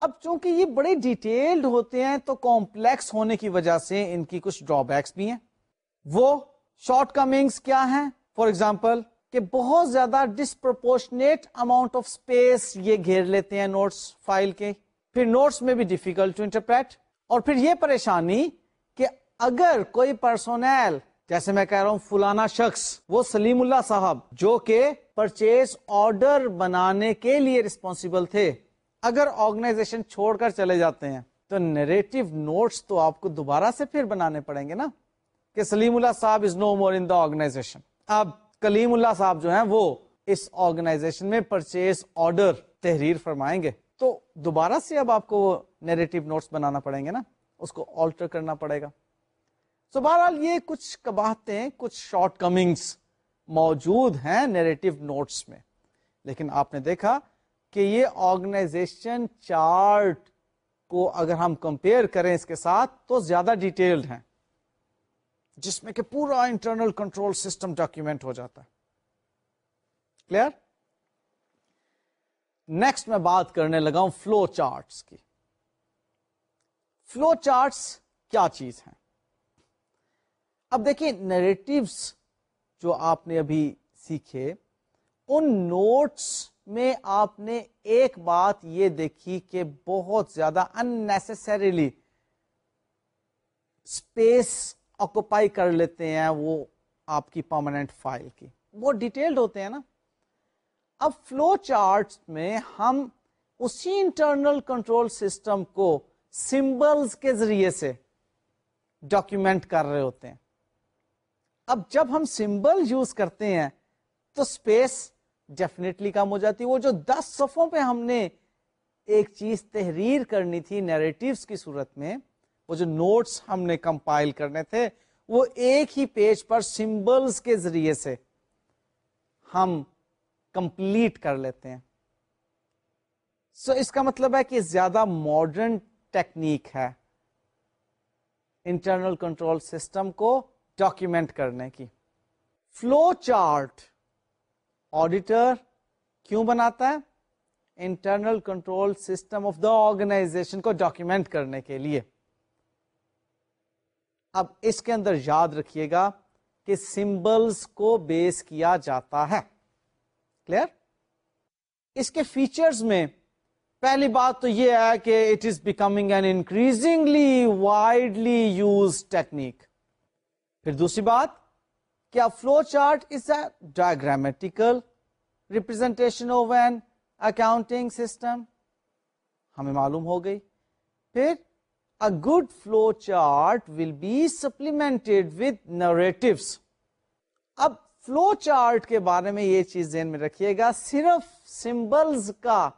اب چونکہ یہ بڑے ڈیٹیلڈ ہوتے ہیں تو کمپلیکس ہونے کی وجہ سے ان کی کچھ ڈرا بیکس بھی ہیں۔ وہ شارٹ کمنگس کیا ہیں؟ فار ایگزامپل کہ بہت زیادہ ڈسپرپورشنیٹ اماؤنٹ آف اسپیس یہ گھیر لیتے ہیں نوٹس فائل کے۔ پھر نوٹس میں بھی ڈیفیکلٹ ٹو انٹرپریٹ اور پھر یہ پریشانی کہ اگر کوئی پرسونل جیسے میں کہہ رہا ہوں، فلانا شخص، وہ سلیم اللہ صاحب، جو کہ پرچیز آرڈر بنانے کے لیے ریسپانسبل تھے اگر آرگنائزیشن چھوڑ کر چلے جاتے ہیں، تو نیریٹو نوٹس تو آپ کو دوبارہ سے پھر بنانے پڑیں گے نا کہ سلیم اللہ صاحب از نو مور ان دا آرگنائزیشن اب کلیم اللہ صاحب جو ہیں وہ اس آرگنائزیشن میں پرچیز آرڈر تحریر فرمائیں گے۔ تو دوبارہ سے اب آپ کو نیریٹو نوٹس بنانا پڑیں گے نا، اس کو آلٹر کرنا پڑے گا۔ سو بہرحال یہ کچھ کباہتیں، کچھ شارٹ کمنگس موجود ہیں نیریٹو نوٹس میں، لیکن آپ نے دیکھا کہ یہ آرگنائزیشن چارٹ کو اگر ہم کمپیئر کریں اس کے ساتھ تو زیادہ ڈیٹیلڈ ہیں۔ جس میں کہ پورا انٹرنل کنٹرول سسٹم ڈاکیومنٹ ہو جاتا ہے۔ کلیئر نیکسٹ میں بات کرنے لگا ہوں فلو چارٹس کی۔ فلو چارٹس کیا چیز ہیں؟ اب دیکھیں نیریٹوس جو آپ نے ابھی سیکھے ان نوٹس میں آپ نے ایک بات یہ دیکھی کہ بہت زیادہ انسریلی اسپیس آکوپائی کر لیتے ہیں وہ آپ کی پرماننٹ فائل کی۔ وہ ڈیٹیلڈ ہوتے ہیں نا۔ اب فلو چارٹ میں ہم اسی انٹرنل کنٹرول سسٹم کو سمبلس کے ذریعے سے ڈاکیومینٹ کر رہے ہوتے ہیں۔ اب جب ہم سمبل یوز کرتے ہیں تو اسپیس ڈیفینیٹلی کم ہو جاتی وہ جو دس صفوں پہ ہم نے ایک چیز تحریر کرنی تھی نیریٹوس کی صورت میں، وہ جو نوٹس ہم نے کمپائل کرنے تھے، وہ ایک ہی پیج پر سمبلس کے ذریعے سے ہم کمپلیٹ کر لیتے ہیں۔ سو so اس کا مطلب ہے کہ زیادہ ماڈرن ٹیکنیک ہے انٹرنل کنٹرول سسٹم کو ڈاکیومینٹ کرنے کی۔ فلو چارٹ آڈیٹر کیوں بناتا ہے؟ Internal control system of the organization کو ڈاکیومینٹ کرنے کے لیے۔ اب اس کے اندر یاد رکھیے گا کہ سمبلس کو بیس کیا جاتا ہے۔ کلیئر اس کے فیچرز میں پہلی بات تو یہ ہے کہ it is becoming an increasingly widely use technique پھر دوسری بات کیا flow chart is a diagrammatical representation of an accounting system ہمیں معلوم ہو گئی۔ پھر good flow chart will be supplemented with narratives اب فلو چارٹ کے بارے میں یہ چیز ذہن میں رکھیے گا، صرف سمبلز کا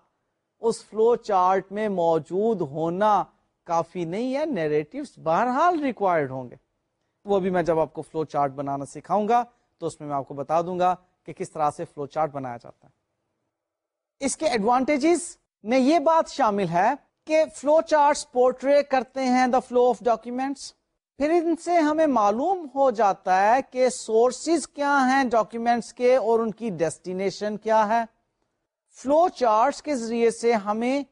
اس فلو چارٹ میں موجود ہونا کافی نہیں ہے نیریٹوس بہرحال ریکوائرڈ ہوں گے۔ وہ بھی میں جب آپ کو فلو چارٹ بنانا سکھاؤں گا تو اس میں میں آپ کو بتا دوں گا کہ کس طرح سے فلو چارٹ بنایا جاتا ہے۔ اس کے ایڈوانٹیجز میں یہ بات شامل ہے کہ فلو چارٹس پورٹری کرتے ہیں دا فلو آف ڈاکیومینٹس پھر ان سے ہمیں معلوم ہو جاتا ہے کہ سورسز کیا ہیں ڈاکیومینٹس کے اور ان کی ڈیسٹینیشن کیا ہے۔ فلو چارٹس کے ذریعے سے ہمیں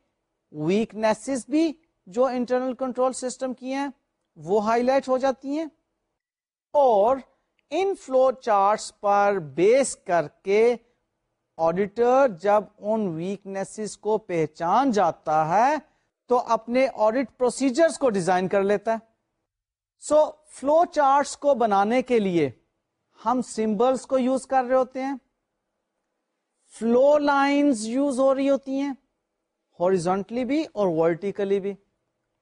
ویکنیس بھی جو انٹرنل کنٹرول سسٹم کی ہیں وہ ہائی لائٹ ہو جاتی ہیں۔ اور ان فلو چارٹس پر بیس کر کے آڈیٹر جب ان ویکنیس کو پہچان جاتا ہے تو اپنے آڈیٹ پروسیجرز کو ڈیزائن کر لیتا ہے۔ سو فلو چارٹس کو بنانے کے لیے ہم سمبلس کو یوز کر رہے ہوتے ہیں۔ فلو لائنز یوز ہو رہی ہوتی ہیں۔ ہاریزونٹلی بھی اور ورٹیکلی بھی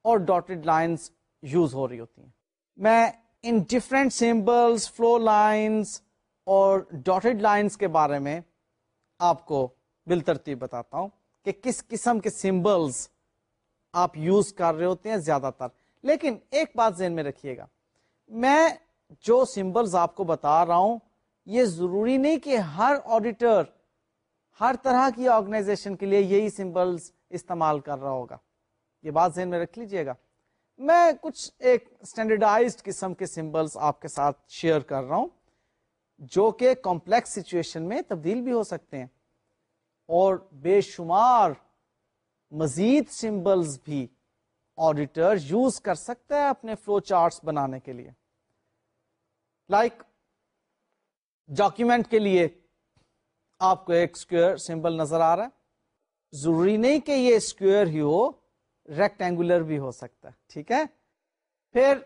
اور ڈاٹڈ لائنز یوز ہو رہی ہوتی ہیں۔ میں ان ڈفرینٹ سمبلس فلو لائنس اور ڈاٹڈ لائنس کے بارے میں آپ کو بال ترتیب بتاتا ہوں کہ کس قسم کے سمبلس آپ یوز کر رہے ہوتے ہیں زیادہ تر۔ لیکن ایک بات ذہن میں رکھیے گا۔ میں جو سمبلز آپ کو بتا رہا ہوں، یہ ضروری نہیں کہ ہر آڈیٹر ہر طرح کی آرگنائزیشن کے لیے یہی سمبلز استعمال کر رہا ہوگا۔ یہ بات ذہن میں رکھ لیجیے گا۔ میں کچھ ایک اسٹینڈرڈائزڈ قسم کے سمبلز آپ کے ساتھ شیئر کر رہا ہوں، جو کہ کمپلیکس سچویشن میں تبدیل بھی ہو سکتے ہیں۔ اور بے شمار مزید سمبلز بھی آڈیٹر یوز کر سکتا ہے اپنے فلو چارٹس بنانے کے لیے۔ لائک ڈاکیومینٹ کے لیے آپ کو ایک اسکوئر سمبل نظر آ رہا ہے۔ ضروری نہیں کہ یہ اسکوئر ہی ہو ریکٹینگولر بھی ہو سکتا ہے، ٹھیک ہے؟ پھر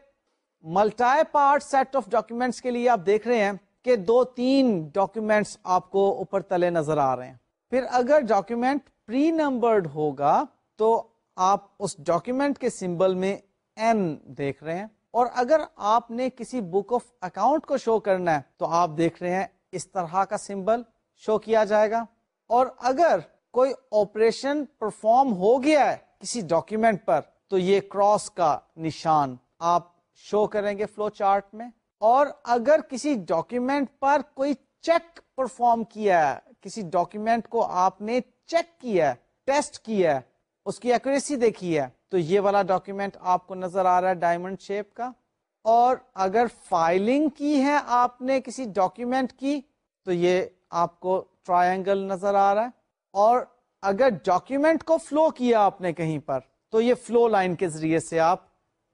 multi part set of documents کے لیے آپ دیکھ رہے ہیں کہ دو تین ڈاکومینٹس آپ کو اوپر تلے نظر آ رہے ہیں۔ پھر اگر ڈاکومینٹ پری نمبرڈ ہوگا تو آپ اس ڈاکیومینٹ کے سمبل میں این دیکھ رہے ہیں۔ اور اگر آپ نے کسی بک آف اکاؤنٹ کو شو کرنا ہے تو آپ دیکھ رہے ہیں اس طرح کا سمبل شو کیا جائے گا۔ اور اگر کوئی آپریشن پرفارم ہو گیا ہے کسی ڈاکیومینٹ پر تو یہ کراس کا نشان آپ شو کریں گے فلو چارٹ میں اور اگر کسی ڈاکیومینٹ پر کوئی چیک پرفارم کیا ہے، کسی ڈاکیومینٹ کو آپ نے چیک کیا ہے ٹیسٹ کیا ہے، اس کی ایکوریسی دیکھی ہے، تو یہ والا ڈاکیومینٹ آپ کو نظر آ رہا ہے ڈائمنڈ شیپ کا اور اگر فائلنگ کی ہے آپ نے کسی ڈاکیومینٹ کی، تو یہ آپ کو ٹرائنگل نظر آ رہا ہے اور اگر ڈاکیومینٹ کو فلو کیا آپ نے کہیں پر، تو یہ فلو لائن کے ذریعے سے آپ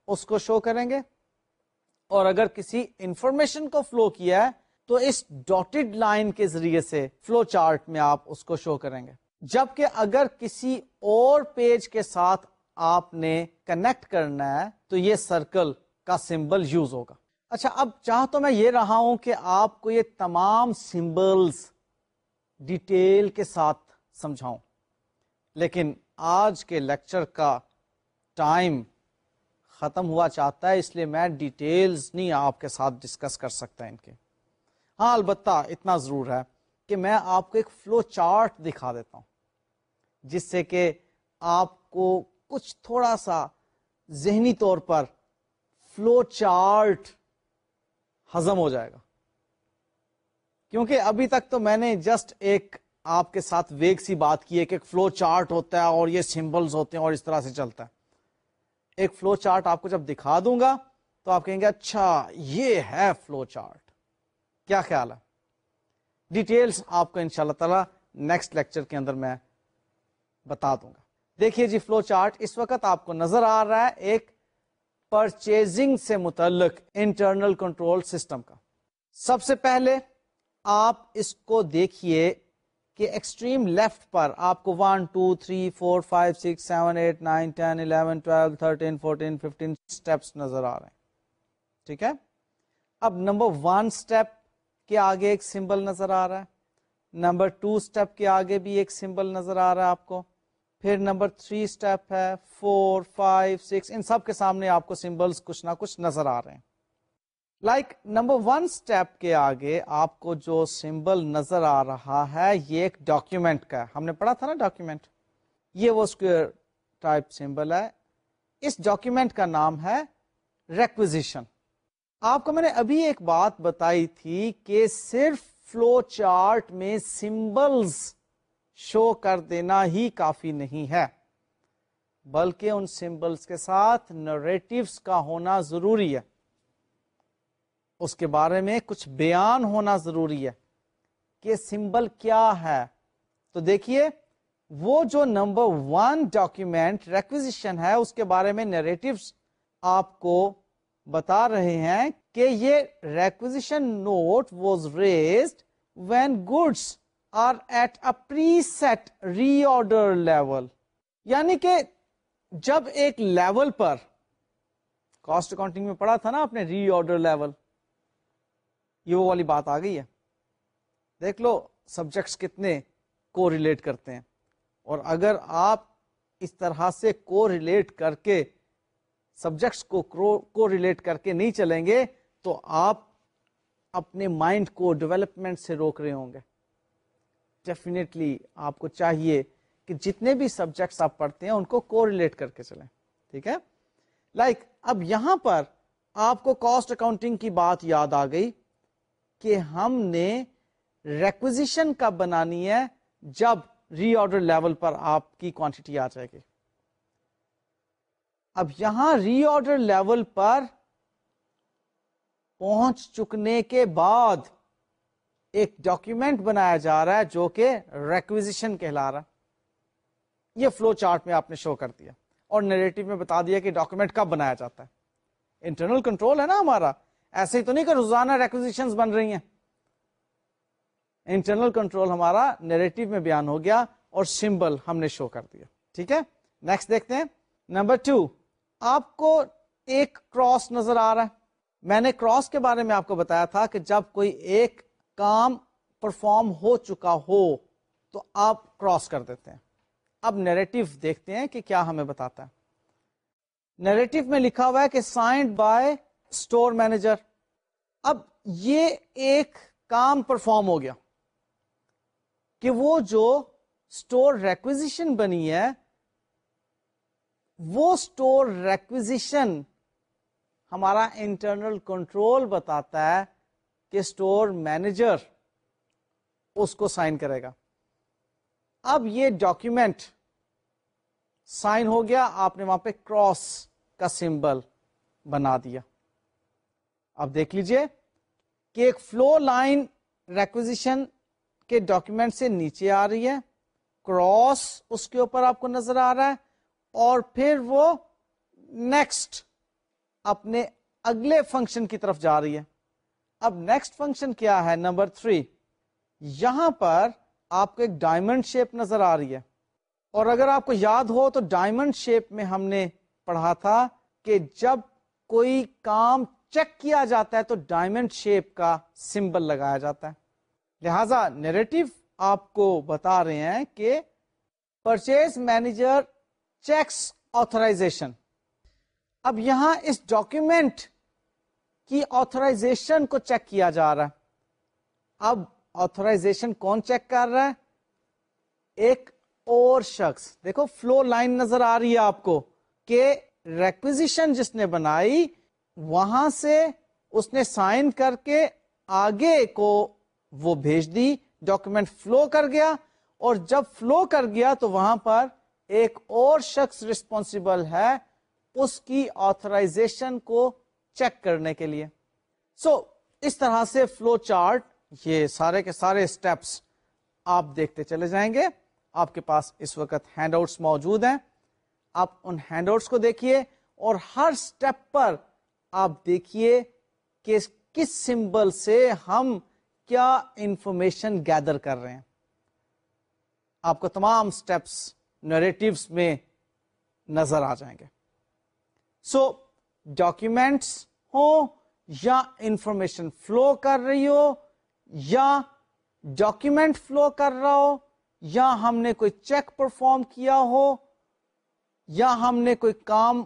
اس کو شو کریں گے۔ اور اگر کسی انفارمیشن کو فلو کیا ہے، تو اس ڈاٹڈ لائن کے ذریعے سے فلو چارٹ میں آپ اس کو شو کریں گے۔ جبکہ اگر کسی اور پیج کے ساتھ آپ نے کنیکٹ کرنا ہے، تو یہ سرکل کا سمبل یوز ہوگا۔ اچھا اب چاہ تو میں یہ رہا ہوں کہ آپ کو یہ تمام سمبلس ڈیٹیل کے ساتھ سمجھاؤں۔ لیکن آج کے لیکچر کا ٹائم ختم ہوا چاہتا ہے، اس لیے میں ڈیٹیلز نہیں آپ کے ساتھ ڈسکس کر سکتا ان کے۔ ہاں البتہ اتنا ضرور ہے کہ میں آپ کو ایک فلو چارٹ دکھا دیتا ہوں، جس سے کہ آپ کو کچھ تھوڑا سا ذہنی طور پر فلو چارٹ ہزم ہو جائے گا۔ کیونکہ ابھی تک تو میں نے جسٹ ایک آپ کے ساتھ ویگ سی بات کی ہے کہ ایک فلو چارٹ ہوتا ہے اور یہ سمبلز ہوتے ہیں اور اس طرح سے چلتا ہے۔ ایک فلو چارٹ آپ کو جب دکھا دوں گا تو آپ کہیں گے اچھا یہ ہے فلو چارٹ کیا خیال ہے؟ ڈیٹیلز آپ کو ان شاء اللہ تعالی نیکسٹ لیکچر کے اندر میں بتا دوں گا۔ دیکھیے جی فلو چارٹ اس وقت آپ کو نظر آ رہا ہے ایک پرچیزنگ سے متعلق انٹرنل کنٹرول سسٹم کا۔ سب سے پہلے آپ اس کو دیکھیے۔ کہ ایکسٹریم لیفٹ پر آپ کو one two three four five six seven eight nine ten eleven twelve thirteen fourteen fifteen steps نظر آ رہے ہیں۔ ٹھیک ہے؟ اب نمبر ون اسٹیپ کے آگے ایک سمبل نظر آ رہا ہے۔ نمبر ٹو اسٹیپ کے آگے بھی ایک سمبل نظر آ رہا ہے آپ کو۔ پھر نمبر تھری اسٹیپ ہے فور فائیو سکس ان سب کے سامنے آپ کو سمبلس کچھ نہ کچھ نظر آ رہے ہیں۔ لائک نمبر ون اسٹیپ کے آگے آپ کو جو سمبل نظر آ رہا ہے، یہ ایک ڈاکیومینٹ کا ہم نے پڑھا تھا نا ڈاکیومینٹ یہ وہ اسکوئر ٹائپ سمبل ہے۔ اس ڈاکیومینٹ کا نام ہے ریکوزیشن آپ کو میں نے ابھی ایک بات بتائی تھی کہ صرف فلو چارٹ میں سمبلز شو کر دینا ہی کافی نہیں ہے۔ بلکہ ان سمبلس کے ساتھ نریٹوس کا ہونا ضروری ہے۔ اس کے بارے میں کچھ بیان ہونا ضروری ہے کہ سمبل کیا ہے۔ تو دیکھیے، وہ جو نمبر ون ڈاکیومینٹ ریکویزیشن ہے، اس کے بارے میں نیریٹو آپ کو بتا رہے ہیں کہ یہ requisition note was raised when goods are at a set reorder level یعنی کہ جب ایک لیول پر کاسٹ اکاؤنٹنگ میں پڑھا تھا نا اپنے ری آرڈر لیول یہ وہ والی بات آ گئی ہے۔ دیکھ لو سبجیکٹس کتنے کو ریلیٹ کرتے ہیں۔ اور اگر آپ اس طرح سے کو ریلیٹ کر کے سبجیکٹس کو کو ریلیٹ کر کے نہیں چلیں گے تو آپ اپنے مائنڈ کو ڈیولپمنٹ سے روک رہے ہوں گے۔ ڈیفینیٹلی آپ کو چاہیے کہ جتنے بھی سبجیکٹس آپ پڑھتے ہیں ان کو کو ریلیٹ کر کے چلیں۔ ٹھیک ہے؟ لائک like, اب یہاں پر آپ کو کاسٹ اکاؤنٹنگ کی بات یاد آ گئی۔ کہ ہم نے ریکوزیشن کب بنانی ہے جب ری آرڈر لیول پر آپ کی کوانٹٹی آ جائے گی۔ اب یہاں ری آرڈر لیول پر پہنچ چکنے کے بعد ایک ڈاکیومینٹ بنایا جا رہا ہے جو کہ ریکویزیشن کہلا رہا۔ یہ فلو چارٹ میں آپ نے شو کر دیا اور نیریٹو میں بتا دیا کہ ڈاکومنٹ کب بنایا جاتا ہے۔ انٹرنل کنٹرول ہے نا ہمارا۔ ایسے ہی تو نہیں کہ روزانہ ریکوزیشن بن رہی ہیں۔ انٹرنل کنٹرول ہمارا نیریٹو میں بیان ہو گیا اور سمبل ہم نے شو کر دیا۔ ٹھیک ہے؟ نیکسٹ دیکھتے ہیں۔ نمبر ٹو آپ کو ایک کراس نظر آ رہا ہے۔ میں نے کراس کے بارے میں آپ کو بتایا تھا کہ جب کوئی ایک کام پرفارم ہو چکا ہو تو آپ کراس کر دیتے ہیں۔ اب نیریٹو دیکھتے ہیں کہ کیا ہمیں بتاتا ہے۔ نیریٹو میں لکھا ہوا ہے کہ سائنڈ بائی اسٹور مینیجر، اب یہ ایک کام پرفارم ہو گیا کہ وہ جو اسٹور ریکویزیشن بنی ہے، وہ اسٹور ریکویزیشن ہمارا انٹرنل کنٹرول بتاتا ہے کہ اسٹور مینیجر اس کو سائن کرے گا۔ اب یہ ڈاکیومینٹ سائن ہو گیا، آپ نے وہاں پہ کراس کا سمبل بنا دیا۔ اب دیکھ لیجیے کہ ایک فلو لائن ریکوزیشن کے ڈاکیومینٹ سے نیچے آ رہی ہے کراس اس کے اوپر آپ کو نظر آ رہا ہے اور پھر وہ نیکسٹ اپنے اگلے فنکشن کی طرف جا رہی ہے۔ اب نیکسٹ فنکشن کیا ہے؟ نمبر تھری یہاں پر آپ کو ایک ڈائمنڈ شیپ نظر آ رہی ہے۔ اور اگر آپ کو یاد ہو تو ڈائمنڈ شیپ میں ہم نے پڑھا تھا کہ جب کوئی کام چیک کیا جاتا ہے تو ڈائمنڈ شیپ کا سمبل لگایا جاتا ہے۔ لہذا نیریٹو آپ کو بتا رہے ہیں کہ پرچیز مینیجر چیکس آتھرائزیشن اب یہاں اس ڈاکیومینٹ کی آتھرائزیشن کو چیک کیا جا رہا ہے۔ اب آتھرائزیشن کون چیک کر رہا ہے؟ ایک اور شخص۔ دیکھو فلو لائن نظر آ رہی ہے آپ کو کہ ریکوزیشن جس نے بنائی وہاں سے اس نے سائن کر کے آگے کو وہ بھیج دی ڈاکومنٹ فلو کر گیا اور جب فلو کر گیا تو وہاں پر ایک اور شخص ریسپونسبل ہے اس کی آتھرائزیشن کو چیک کرنے کے لیے۔ سو so, اس طرح سے فلو چارٹ یہ سارے کے سارے اسٹیپس آپ دیکھتے چلے جائیں گے۔ آپ کے پاس اس وقت ہینڈ آؤٹس موجود ہیں۔ آپ ان ہینڈ آؤٹس کو دیکھیے اور ہر اسٹیپ پر آپ دیکھیے کہ کس سمبل سے ہم کیا انفارمیشن گیدر کر رہے ہیں۔ آپ کو تمام اسٹیپس نریٹوس میں نظر آ جائیں گے۔ سو ڈاکومینٹس ہو یا انفارمیشن فلو کر رہی ہو یا ڈاکیومینٹ فلو کر رہا ہو یا ہم نے کوئی چیک پرفارم کیا ہو یا ہم نے کوئی کام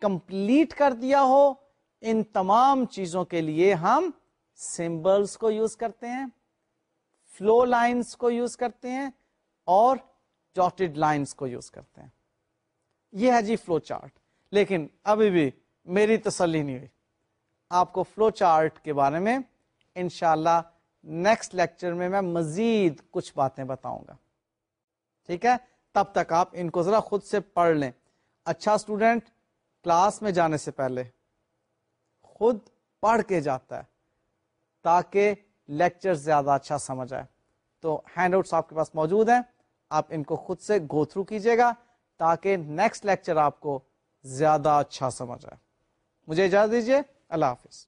کمپلیٹ کر دیا ہو ان تمام چیزوں کے لیے ہم سمبلس کو یوز کرتے ہیں فلو لائنس کو یوز کرتے ہیں اور ڈاٹڈ لائنس کو یوز کرتے ہیں۔ یہ ہے جی فلو چارٹ لیکن ابھی بھی میری تسلی نہیں ہوئی۔ آپ کو فلو چارٹ کے بارے میں انشاءاللہ نیکسٹ لیکچر میں میں مزید کچھ باتیں بتاؤں گا۔ ٹھیک ہے؟ تب تک آپ ان کو ذرا خود سے پڑھ لیں۔ اچھا اسٹوڈینٹ کلاس میں جانے سے پہلے۔ خود پڑھ کے جاتا ہے تاکہ لیکچر زیادہ اچھا سمجھ آئے۔ تو ہینڈ آؤٹس آپ کے پاس موجود ہیں۔ آپ ان کو خود سے گو تھرو کیجیے گا تاکہ نیکسٹ لیکچر آپ کو زیادہ اچھا سمجھ آئے۔ مجھے اجازت دیجیے۔ اللہ حافظ۔